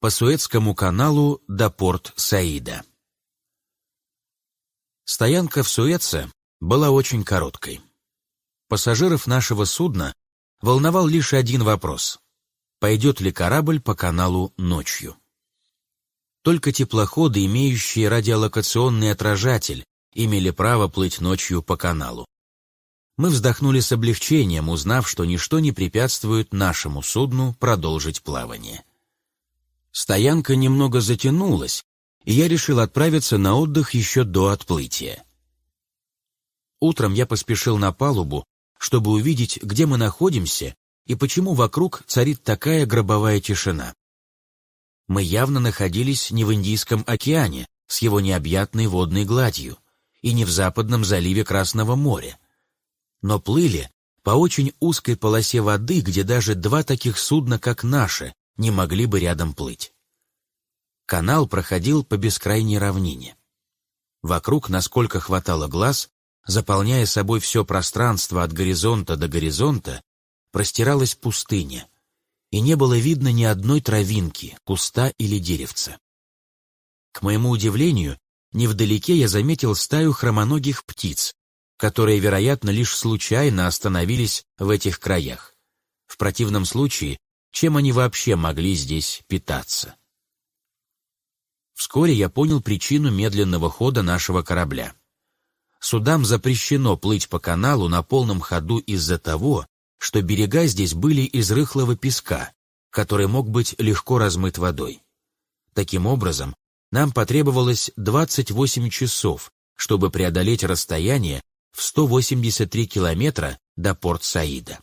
По Суэцкому каналу до порт Саида. Стоянка в Суэце была очень короткой. Пассажиров нашего судна волновал лишь один вопрос. Пойдет ли корабль по каналу ночью? Только теплоходы, имеющие радиолокационный отражатель, имели право плыть ночью по каналу. Мы вздохнули с облегчением, узнав, что ничто не препятствует нашему судну продолжить плавание. Стоянка немного затянулась, и я решил отправиться на отдых еще до отплытия. Утром я поспешил на палубу, чтобы увидеть, где мы находимся и почему вокруг царит такая гробовая тишина. Мы явно находились не в Индийском океане с его необъятной водной гладью и не в западном заливе Красного моря, но плыли по очень узкой полосе воды, где даже два таких судна, как наше, не могли бы рядом плыть. Канал проходил по бескрайней равнине. Вокруг, насколько хватало глаз, заполняя собой все пространство от горизонта до горизонта, простиралась пустыня, и не было видно ни одной травинки, куста или деревца. К моему удивлению, невдалеке я заметил стаю хромоногих птиц, которые, вероятно, лишь случайно остановились в этих краях. В противном случае, чем они вообще могли здесь питаться? Вскоре я понял причину медленного хода нашего корабля. Судам запрещено плыть по каналу на полном ходу из-за того, что берега здесь были из рыхлого песка, который мог быть легко размыт водой. Таким образом, нам потребовалось 28 часов, чтобы преодолеть расстояние в 183 километра до порт Саида.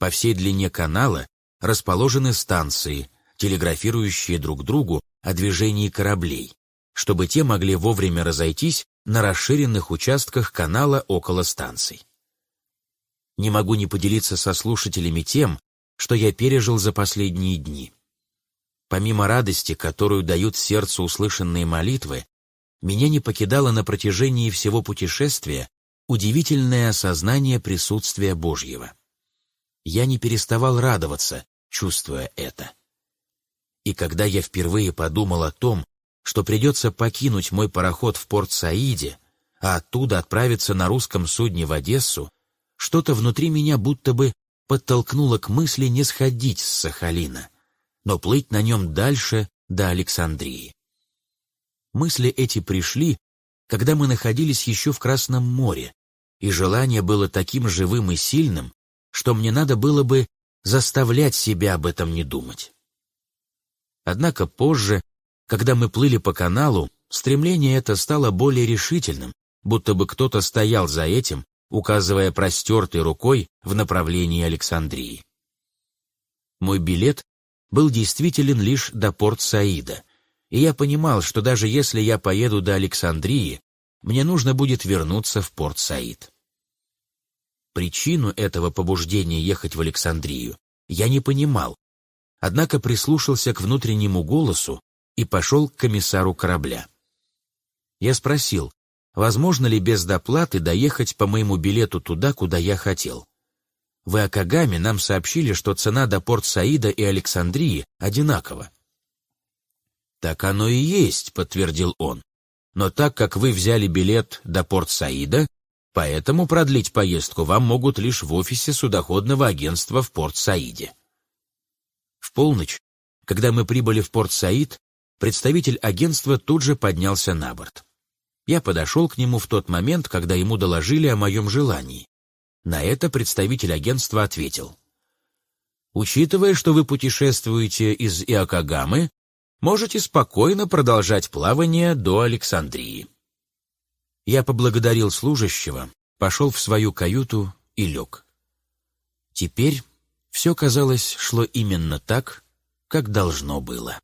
По всей длине канала расположены станции, телеграфирующие друг другу о движении кораблей, чтобы те могли вовремя разойтись на расширенных участках канала около станций. Не могу не поделиться со слушателями тем, что я пережил за последние дни. Помимо радости, которую дают сердцу услышанные молитвы, меня не покидало на протяжении всего путешествия удивительное осознание присутствия Божьего. Я не переставал радоваться, чувствуя это. И когда я впервые подумал о том, что придется покинуть мой пароход в порт Саиде, а оттуда отправиться на русском судне в Одессу, что-то внутри меня будто бы подтолкнуло к мысли не сходить с Сахалина, но плыть на нем дальше до Александрии. Мысли эти пришли, когда мы находились еще в Красном море, и желание было таким живым и сильным, что мне надо было бы заставлять себя об этом не думать. Однако позже, когда мы плыли по каналу, стремление это стало более решительным, будто бы кто-то стоял за этим, указывая простертой рукой в направлении Александрии. Мой билет был действителен лишь до порт Саида, и я понимал, что даже если я поеду до Александрии, мне нужно будет вернуться в порт Саид. Причину этого побуждения ехать в Александрию я не понимал, однако прислушался к внутреннему голосу и пошел к комиссару корабля. Я спросил, возможно ли без доплаты доехать по моему билету туда, куда я хотел. В Акагаме нам сообщили, что цена до порт Саида и Александрии одинакова. «Так оно и есть», — подтвердил он. «Но так как вы взяли билет до порт Саида, поэтому продлить поездку вам могут лишь в офисе судоходного агентства в порт Саиде». В полночь, когда мы прибыли в порт Саид, представитель агентства тут же поднялся на борт. Я подошел к нему в тот момент, когда ему доложили о моем желании. На это представитель агентства ответил. «Учитывая, что вы путешествуете из Иокогамы, можете спокойно продолжать плавание до Александрии». Я поблагодарил служащего, пошел в свою каюту и лег. Теперь все, казалось, шло именно так, как должно было.